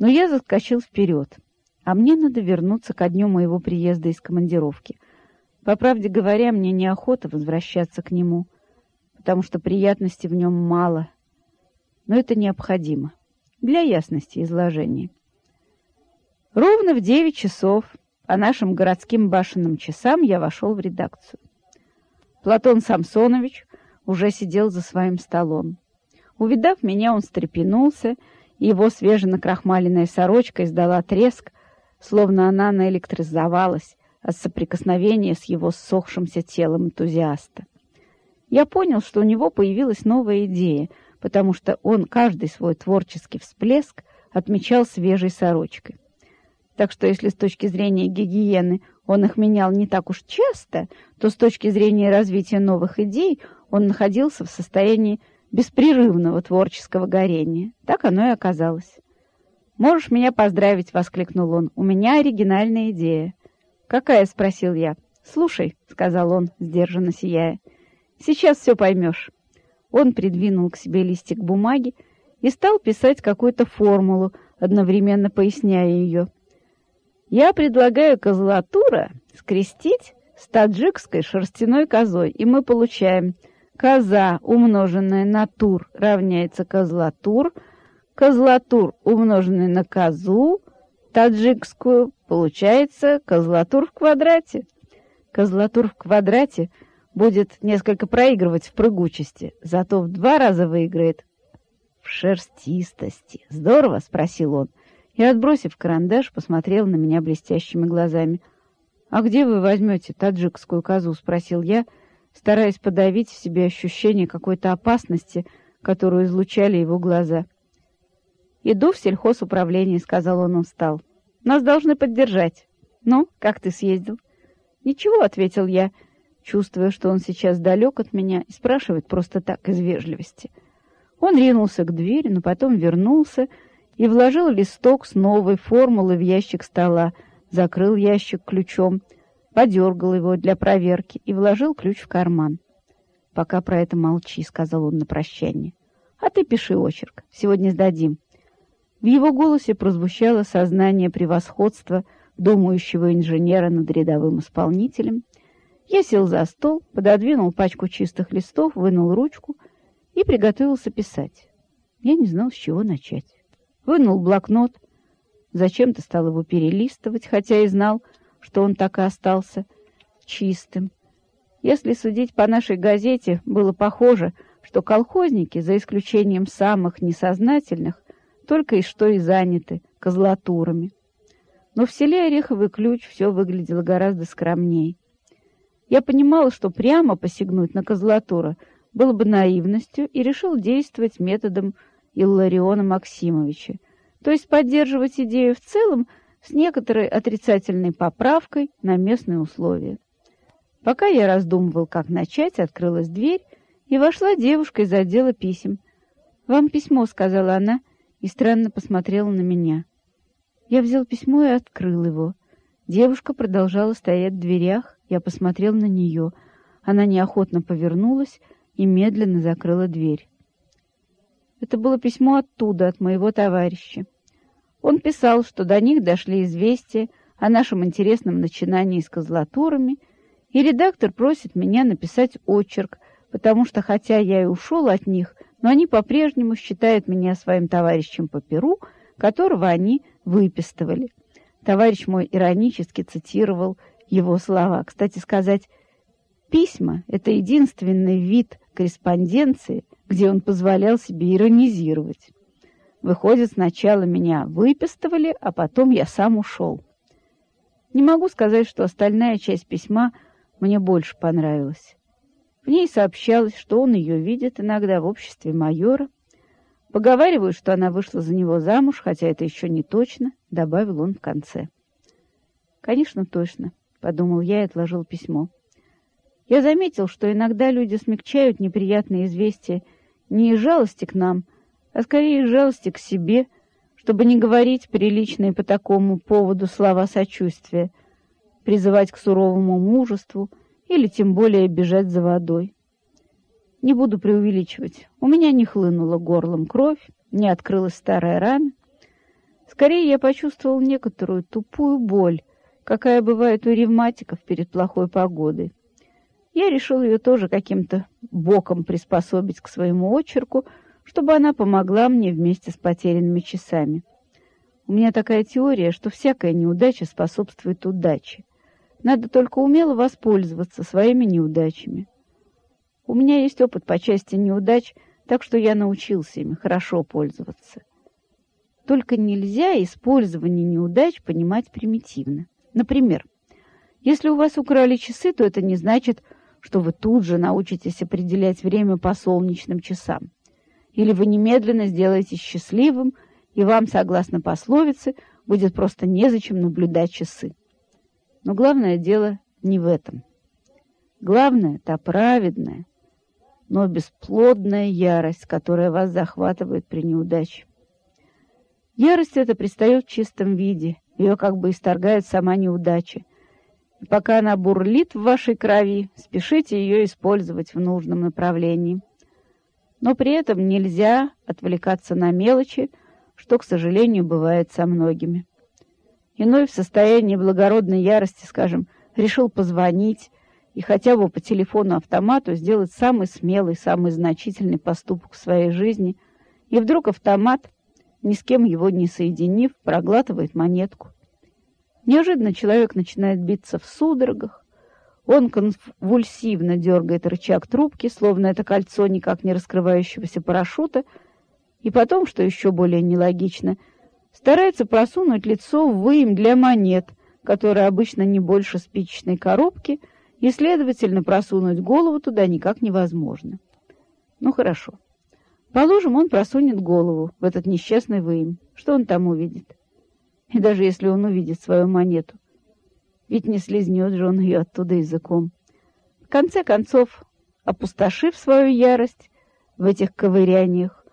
Но я заскочил вперед, а мне надо вернуться ко дню моего приезда из командировки. По правде говоря, мне неохота возвращаться к нему, потому что приятностей в нем мало, но это необходимо для ясности изложения. Ровно в девять часов по нашим городским башенным часам я вошел в редакцию. Платон Самсонович уже сидел за своим столом. Увидав меня, он встрепенулся, его свеженакрахмаленная сорочка издала треск, словно она наэлектризовалась от соприкосновения с его ссохшимся телом энтузиаста. Я понял, что у него появилась новая идея, потому что он каждый свой творческий всплеск отмечал свежей сорочкой. Так что если с точки зрения гигиены он их менял не так уж часто, то с точки зрения развития новых идей он находился в состоянии беспрерывного творческого горения. Так оно и оказалось. «Можешь меня поздравить!» — воскликнул он. «У меня оригинальная идея». «Какая?» — спросил я. «Слушай», — сказал он, сдержанно сияя. «Сейчас все поймешь». Он придвинул к себе листик бумаги и стал писать какую-то формулу, одновременно поясняя ее. «Я предлагаю козлатура скрестить с таджикской шерстяной козой, и мы получаем Коза, умноженная на тур, равняется козлатур. Козлатур, умноженный на козу, таджикскую, получается козлатур в квадрате. Козлатур в квадрате будет несколько проигрывать в прыгучести, зато в два раза выиграет в шерстистости. «Здорово?» — спросил он. И, отбросив карандаш, посмотрел на меня блестящими глазами. «А где вы возьмете таджикскую козу?» — спросил я, — стараясь подавить в себе ощущение какой-то опасности, которую излучали его глаза. «Иду в сельхозуправление», — сказал он устал. «Нас должны поддержать. Ну, как ты съездил?» «Ничего», — ответил я, чувствуя, что он сейчас далек от меня и спрашивает просто так, из вежливости. Он ринулся к двери, но потом вернулся и вложил листок с новой формулой в ящик стола, закрыл ящик ключом — подергал его для проверки и вложил ключ в карман. «Пока про это молчи», — сказал он на прощание. «А ты пиши очерк. Сегодня сдадим». В его голосе прозвучало сознание превосходства думающего инженера над рядовым исполнителем. Я сел за стол, пододвинул пачку чистых листов, вынул ручку и приготовился писать. Я не знал, с чего начать. Вынул блокнот, зачем-то стал его перелистывать, хотя и знал, что он так и остался чистым. Если судить по нашей газете, было похоже, что колхозники, за исключением самых несознательных, только и что и заняты козлатурами. Но в селе Ореховый ключ все выглядело гораздо скромней. Я понимала, что прямо посягнуть на козлатура было бы наивностью и решил действовать методом Иллариона Максимовича, то есть поддерживать идею в целом, с некоторой отрицательной поправкой на местные условия. Пока я раздумывал, как начать, открылась дверь, и вошла девушка из отдела писем. «Вам письмо», — сказала она, и странно посмотрела на меня. Я взял письмо и открыл его. Девушка продолжала стоять в дверях, я посмотрел на нее. Она неохотно повернулась и медленно закрыла дверь. Это было письмо оттуда, от моего товарища. Он писал, что до них дошли известия о нашем интересном начинании с козлатурами, и редактор просит меня написать очерк, потому что, хотя я и ушел от них, но они по-прежнему считают меня своим товарищем по перу, которого они выпистывали. Товарищ мой иронически цитировал его слова. Кстати сказать, письма — это единственный вид корреспонденции, где он позволял себе иронизировать. Выходит, сначала меня выпистывали, а потом я сам ушел. Не могу сказать, что остальная часть письма мне больше понравилась. В ней сообщалось, что он ее видит иногда в обществе майора. Поговаривают, что она вышла за него замуж, хотя это еще не точно, добавил он в конце. «Конечно, точно», — подумал я и отложил письмо. Я заметил, что иногда люди смягчают неприятные известия не из жалости к нам, — а скорее жалости к себе, чтобы не говорить приличные по такому поводу слова сочувствия, призывать к суровому мужеству или тем более бежать за водой. Не буду преувеличивать. У меня не хлынула горлом кровь, не открылась старая рана. Скорее я почувствовал некоторую тупую боль, какая бывает у ревматиков перед плохой погодой. Я решил ее тоже каким-то боком приспособить к своему очерку, чтобы она помогла мне вместе с потерянными часами. У меня такая теория, что всякая неудача способствует удаче. Надо только умело воспользоваться своими неудачами. У меня есть опыт по части неудач, так что я научился ими хорошо пользоваться. Только нельзя использование неудач понимать примитивно. Например, если у вас украли часы, то это не значит, что вы тут же научитесь определять время по солнечным часам. Или вы немедленно сделаетесь счастливым – и вам, согласно пословице, будет просто незачем наблюдать часы. Но главное дело не в этом. Главное — та праведная, но бесплодная ярость, которая вас захватывает при неудаче. Ярость эта предстает в чистом виде, ее как бы исторгает сама неудача. И пока она бурлит в вашей крови, спешите ее использовать в нужном направлении. Но при этом нельзя отвлекаться на мелочи, что, к сожалению, бывает со многими. Иной в состоянии благородной ярости, скажем, решил позвонить и хотя бы по телефону-автомату сделать самый смелый, самый значительный поступок в своей жизни, и вдруг автомат, ни с кем его не соединив, проглатывает монетку. Неожиданно человек начинает биться в судорогах, он конвульсивно дергает рычаг трубки, словно это кольцо никак не раскрывающегося парашюта — и потом, что еще более нелогично, старается просунуть лицо в выем для монет, которая обычно не больше спичечной коробки, и, следовательно, просунуть голову туда никак невозможно. Ну, хорошо. Положим, он просунет голову в этот несчастный выем. Что он там увидит? И даже если он увидит свою монету, ведь не слезнет же он ее оттуда языком. В конце концов, опустошив свою ярость в этих ковыряниях,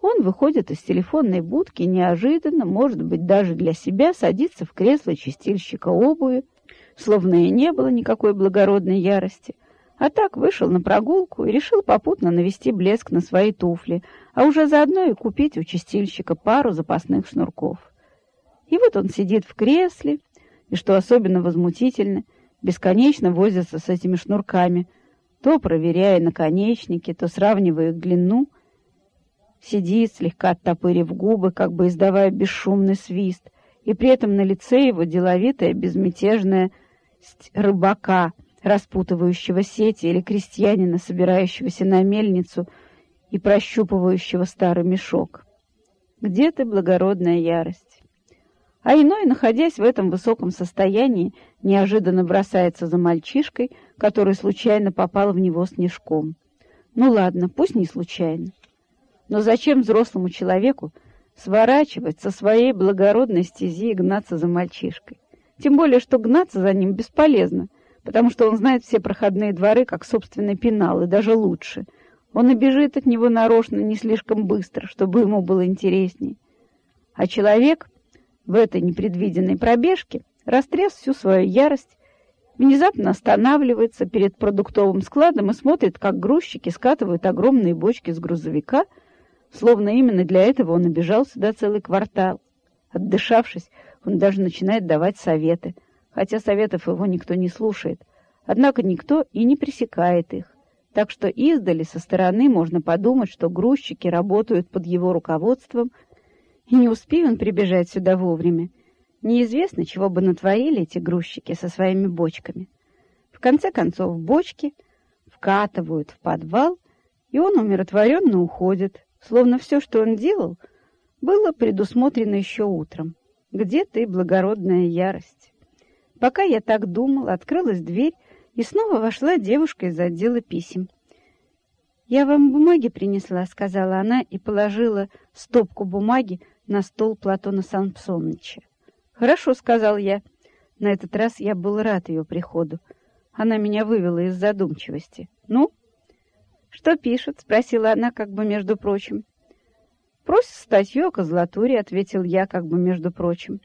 он выходит из телефонной будки неожиданно, может быть, даже для себя, садится в кресло чистильщика обуви, словно и не было никакой благородной ярости, а так вышел на прогулку и решил попутно навести блеск на свои туфли, а уже заодно и купить у чистильщика пару запасных шнурков. И вот он сидит в кресле, и, что особенно возмутительно, бесконечно возится с этими шнурками, то проверяя наконечники, то сравнивая их длину — сидит, слегка оттопырив губы, как бы издавая бесшумный свист, и при этом на лице его деловитая, безмятежная рыбака, распутывающего сети, или крестьянина, собирающегося на мельницу и прощупывающего старый мешок. Где ты, благородная ярость? А иной, находясь в этом высоком состоянии, неожиданно бросается за мальчишкой, который случайно попал в него снежком. Ну ладно, пусть не случайно. Но зачем взрослому человеку сворачивать со своей благородной стези и гнаться за мальчишкой? Тем более, что гнаться за ним бесполезно, потому что он знает все проходные дворы, как собственный пенал, и даже лучше. Он и бежит от него нарочно не слишком быстро, чтобы ему было интересней. А человек в этой непредвиденной пробежке растряс всю свою ярость, внезапно останавливается перед продуктовым складом и смотрит, как грузчики скатывают огромные бочки с грузовика — Словно именно для этого он обежал сюда целый квартал. Отдышавшись, он даже начинает давать советы, хотя советов его никто не слушает. Однако никто и не пресекает их. Так что издали со стороны можно подумать, что грузчики работают под его руководством, и не успеет он прибежать сюда вовремя. Неизвестно, чего бы натворили эти грузчики со своими бочками. В конце концов, бочки вкатывают в подвал, и он умиротворенно уходит, словно все, что он делал, было предусмотрено еще утром. Где ты, благородная ярость? Пока я так думал, открылась дверь, и снова вошла девушка из отдела писем. «Я вам бумаги принесла», — сказала она и положила стопку бумаги на стол Платона Самсоновича. «Хорошо», — сказал я. На этот раз я был рад ее приходу. Она меня вывела из задумчивости. «Ну, «Что пишет?» — спросила она, как бы между прочим. «Просит статью о козлатуре», — ответил я, как бы между прочим.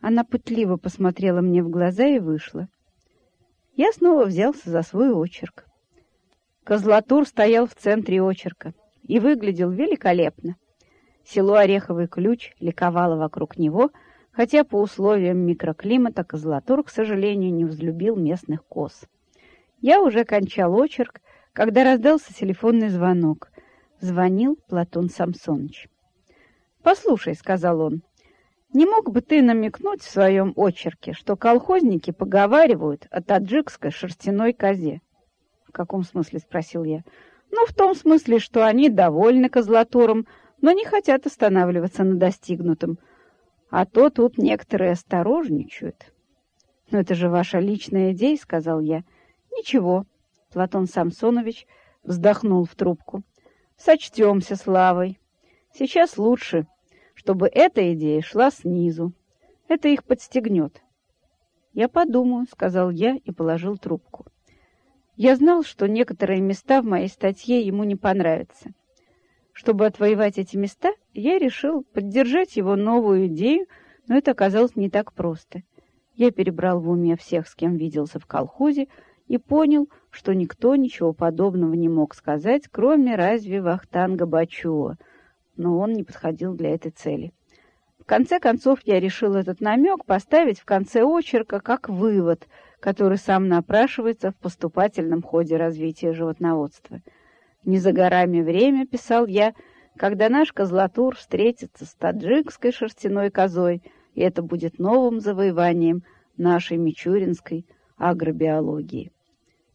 Она пытливо посмотрела мне в глаза и вышла. Я снова взялся за свой очерк. Козлатур стоял в центре очерка и выглядел великолепно. Село Ореховый Ключ ликовало вокруг него, хотя по условиям микроклимата Козлатур, к сожалению, не взлюбил местных коз. Я уже кончал очерк, когда раздался телефонный звонок. Звонил Платон Самсонович. «Послушай», — сказал он, — «не мог бы ты намекнуть в своем очерке, что колхозники поговаривают о таджикской шерстяной козе?» «В каком смысле?» — спросил я. «Ну, в том смысле, что они довольны козлатуром, но не хотят останавливаться на достигнутом. А то тут некоторые осторожничают». «Но это же ваша личная идея», — сказал я. «Ничего». Платон Самсонович вздохнул в трубку. «Сочтемся славой. Сейчас лучше, чтобы эта идея шла снизу. Это их подстегнет». «Я подумаю», — сказал я и положил трубку. Я знал, что некоторые места в моей статье ему не понравятся. Чтобы отвоевать эти места, я решил поддержать его новую идею, но это оказалось не так просто. Я перебрал в уме всех, с кем виделся в колхозе, и понял, что никто ничего подобного не мог сказать, кроме разве Вахтанга Бачуа, но он не подходил для этой цели. В конце концов, я решил этот намек поставить в конце очерка как вывод — который сам напрашивается в поступательном ходе развития животноводства. «Не за горами время», — писал я, — «когда наш козлатур встретится с таджикской шерстяной козой, и это будет новым завоеванием нашей мичуринской агробиологии».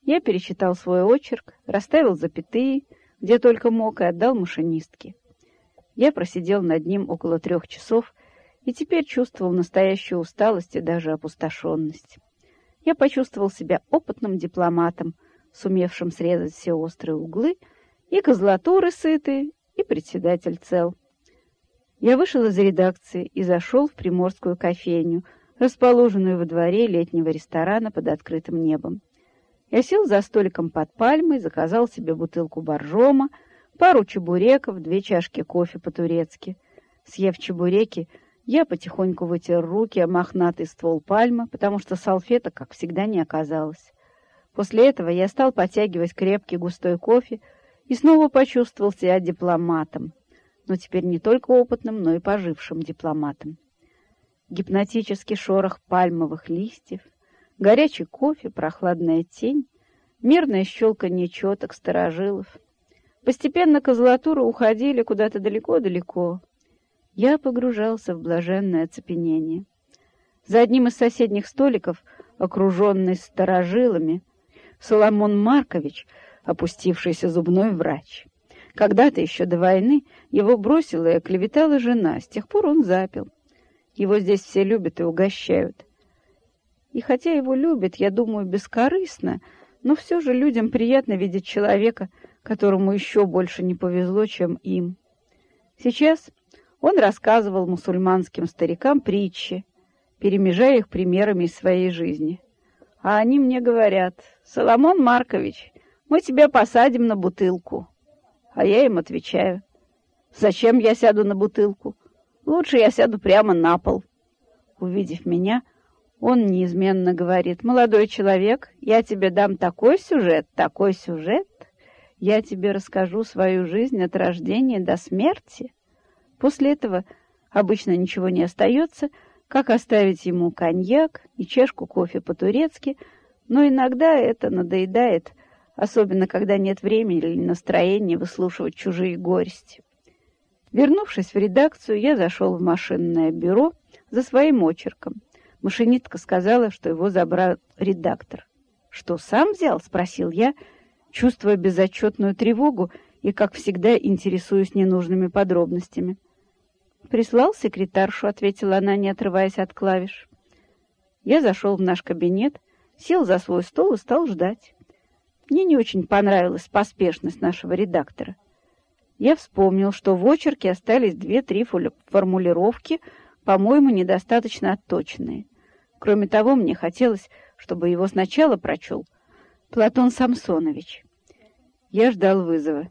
Я перечитал свой очерк, расставил запятые, где только мог, и отдал машинистке. Я просидел над ним около трех часов и теперь чувствовал настоящую усталость и даже опустошенность я почувствовал себя опытным дипломатом, сумевшим срезать все острые углы, и козлатуры сыты, и председатель цел. Я вышел из редакции и зашел в приморскую кофейню, расположенную во дворе летнего ресторана под открытым небом. Я сел за столиком под пальмой, заказал себе бутылку боржома, пару чебуреков, две чашки кофе по-турецки. Съев чебуреки, я потихоньку вытер руки о мохнатый ствол пальмы, потому что салфеток, как всегда, не оказалось. После этого я стал подтягивать крепкий густой кофе и снова почувствовал себя дипломатом, но теперь не только опытным, но и пожившим дипломатом. Гипнотический шорох пальмовых листьев, горячий кофе, прохладная тень, мирное щелканье четок сторожилов. Постепенно козлатуры уходили куда-то далеко-далеко, я погружался в блаженное оцепенение. За одним из соседних столиков, окруженный старожилами, Соломон Маркович, опустившийся зубной врач. Когда-то еще до войны его бросила и оклеветала жена, с тех пор он запил. Его здесь все любят и угощают. И хотя его любят, я думаю, бескорыстно, но все же людям приятно видеть человека, которому еще больше не повезло, чем им. Сейчас он рассказывал мусульманским старикам притчи, перемежая их примерами из своей жизни. А они мне говорят, «Соломон Маркович, мы тебя посадим на бутылку». А я им отвечаю, «Зачем я сяду на бутылку? Лучше я сяду прямо на пол». Увидев меня, он неизменно говорит, «Молодой человек, я тебе дам такой сюжет, такой сюжет, я тебе расскажу свою жизнь от рождения до смерти». После этого обычно ничего не остается, как оставить ему коньяк и чашку кофе по-турецки, но иногда это надоедает, особенно когда нет времени или настроения выслушивать чужие горести. Вернувшись в редакцию, я зашел в машинное бюро за своим очерком. Машинистка сказала, что его забрал редактор. «Что, сам взял?» — спросил я, чувствуя безотчетную тревогу и, как всегда, интересуюсь ненужными подробностями. «Прислал секретаршу», — ответила она, не отрываясь от клавиш. Я зашел в наш кабинет, сел за свой стол и стал ждать. Мне не очень понравилась поспешность нашего редактора. Я вспомнил, что в очерке остались две-три формулировки, по-моему, недостаточно отточенные. Кроме того, мне хотелось, чтобы его сначала прочел Платон Самсонович. Я ждал вызова.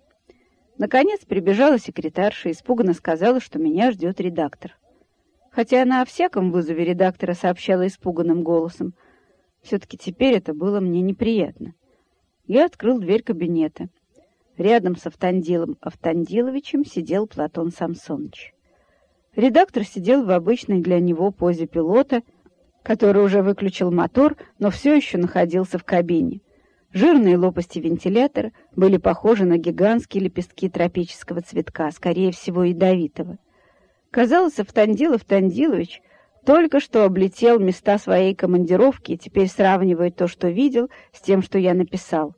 Наконец прибежала секретарша и испуганно сказала, что меня ждет редактор. Хотя она о всяком вызове редактора сообщала испуганным голосом, все-таки теперь это было мне неприятно. Я открыл дверь кабинета. Рядом с Автандилом Автандиловичем сидел Платон Самсонович. Редактор сидел в обычной для него позе пилота, который уже выключил мотор, но все еще находился в кабине. Жирные лопасти вентилятора были похожи на гигантские лепестки тропического цветка, скорее всего, ядовитого. Казалось, Автандилов Тандилович только что облетел места своей командировки и теперь сравнивает то, что видел, с тем, что я написал.